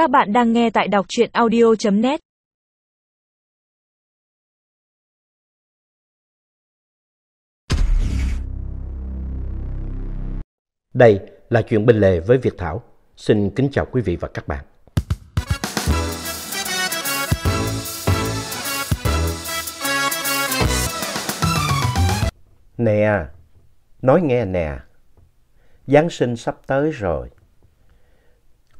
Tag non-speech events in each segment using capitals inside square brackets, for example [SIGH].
Các bạn đang nghe tại đọc truyện audio.net Đây là chuyện bên lề với Việt Thảo. Xin kính chào quý vị và các bạn. Nè, nói nghe nè, Giáng sinh sắp tới rồi.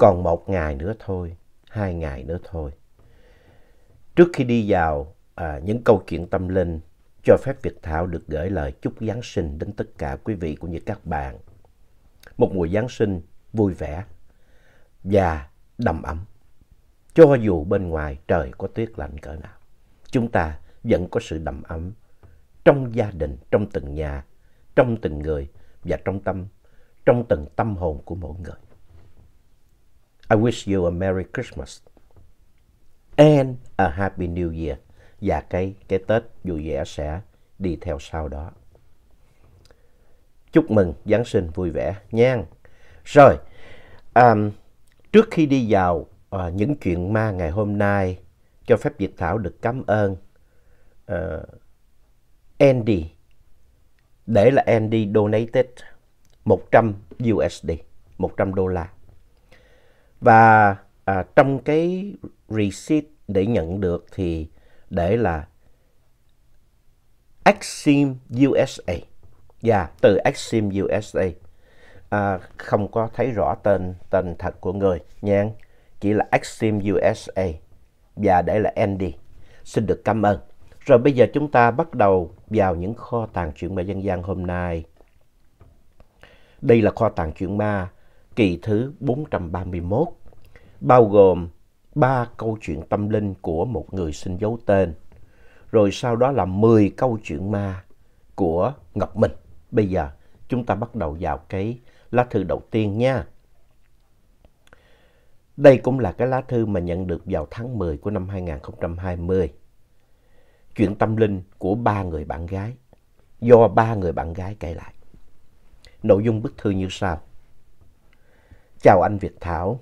Còn một ngày nữa thôi, hai ngày nữa thôi. Trước khi đi vào à, những câu chuyện tâm linh, cho phép Việt Thảo được gửi lời chúc Giáng sinh đến tất cả quý vị cũng như các bạn. Một mùa Giáng sinh vui vẻ và đầm ấm. Cho dù bên ngoài trời có tuyết lạnh cỡ nào, chúng ta vẫn có sự đầm ấm trong gia đình, trong từng nhà, trong từng người và trong tâm, trong từng tâm hồn của mỗi người. I wish you a Merry Christmas and a Happy New Year. Và cái, cái Tết vui vẻ sẽ đi theo sau đó. Chúc mừng Giáng sinh vui vẻ nha. Rồi, um, trước khi đi vào uh, những chuyện ma ngày hôm nay, cho phép Việt Thảo được cảm ơn uh, Andy. Để là Andy donated 100 USD, 100 đô la. Và à, trong cái receipt để nhận được thì để là Exim USA. Dạ, yeah, từ Exim USA. À, không có thấy rõ tên tên thật của người nha. Chỉ là Exim USA. Và để là Andy. Xin được cảm ơn. Rồi bây giờ chúng ta bắt đầu vào những kho tàng truyện ma dân gian hôm nay. Đây là kho tàng truyện ma kỳ thứ 431, bao gồm ba câu chuyện tâm linh của một người xin giấu tên. Rồi sau đó là 10 câu chuyện ma của Ngọc Minh. Bây giờ chúng ta bắt đầu vào cái lá thư đầu tiên nha. Đây cũng là cái lá thư mà nhận được vào tháng 10 của năm 2020. Chuyện tâm linh của ba người bạn gái, do ba người bạn gái kể lại. Nội dung bức thư như sau. Chào anh Việt Thảo.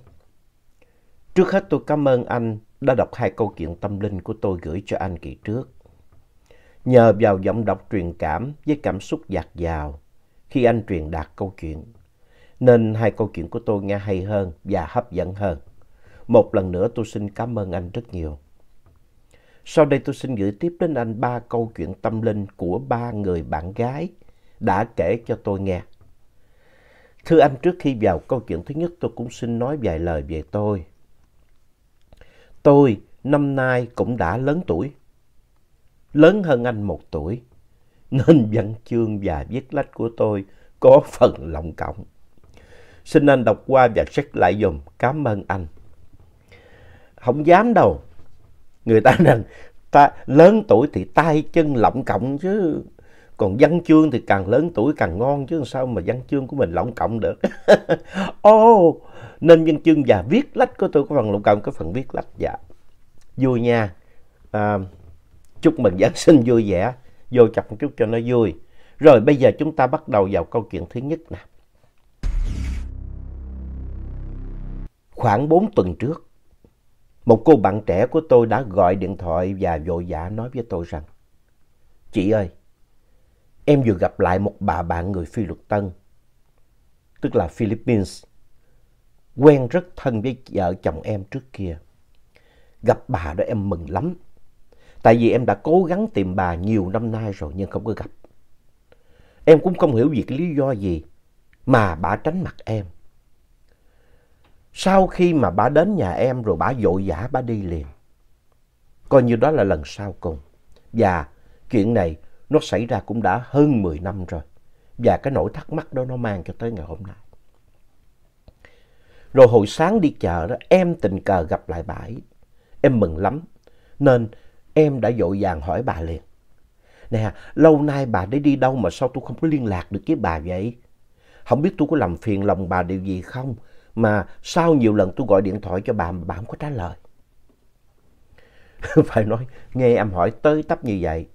Trước hết tôi cảm ơn anh đã đọc hai câu chuyện tâm linh của tôi gửi cho anh kỳ trước. Nhờ vào giọng đọc truyền cảm với cảm xúc dạt dào khi anh truyền đạt câu chuyện, nên hai câu chuyện của tôi nghe hay hơn và hấp dẫn hơn. Một lần nữa tôi xin cảm ơn anh rất nhiều. Sau đây tôi xin gửi tiếp đến anh ba câu chuyện tâm linh của ba người bạn gái đã kể cho tôi nghe. Thưa anh, trước khi vào câu chuyện thứ nhất tôi cũng xin nói vài lời về tôi. Tôi năm nay cũng đã lớn tuổi, lớn hơn anh một tuổi, nên [LAUGHS] văn chương và viết lách của tôi có phần lộng cộng. Xin anh đọc qua và check lại dùm, cảm ơn anh. Không dám đâu, người ta [LAUGHS] rằng ta lớn tuổi thì tay chân lộng cộng chứ còn văn chương thì càng lớn tuổi càng ngon chứ sao mà văn chương của mình lộng cộng được. [LAUGHS] Ô, oh, nên văn chương và viết lách của tôi có phần lộng cộng, có phần viết lách. Dạ, vui nha. À, chúc mừng Giáng sinh vui vẻ, vô chọc một chút cho nó vui. Rồi bây giờ chúng ta bắt đầu vào câu chuyện thứ nhất nè. Khoảng 4 tuần trước, một cô bạn trẻ của tôi đã gọi điện thoại và vội vã nói với tôi rằng Chị ơi, em vừa gặp lại một bà bạn người Phi Luật Tân, tức là Philippines, quen rất thân với vợ chồng em trước kia. Gặp bà đó em mừng lắm, tại vì em đã cố gắng tìm bà nhiều năm nay rồi nhưng không có gặp. Em cũng không hiểu vì cái lý do gì mà bà tránh mặt em. Sau khi mà bà đến nhà em rồi bà vội vã bà đi liền. Coi như đó là lần sau cùng. Và chuyện này nó xảy ra cũng đã hơn 10 năm rồi. Và cái nỗi thắc mắc đó nó mang cho tới ngày hôm nay. Rồi hồi sáng đi chợ đó, em tình cờ gặp lại bà ấy. Em mừng lắm. Nên em đã dội vàng hỏi bà liền. Nè, lâu nay bà đấy đi đâu mà sao tôi không có liên lạc được với bà vậy? Không biết tôi có làm phiền lòng bà điều gì không? Mà sao nhiều lần tôi gọi điện thoại cho bà mà bà không có trả lời. [LAUGHS] Phải nói, nghe em hỏi tới tấp như vậy.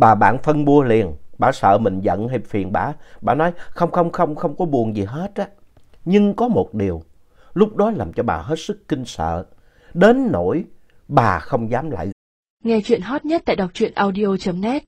Bà bạn phân bua liền, bà sợ mình giận hay phiền bà. Bà nói, không không không, không có buồn gì hết á. Nhưng có một điều, lúc đó làm cho bà hết sức kinh sợ, đến nỗi bà không dám lại. Nghe chuyện hot nhất tại đọc truyện audio.net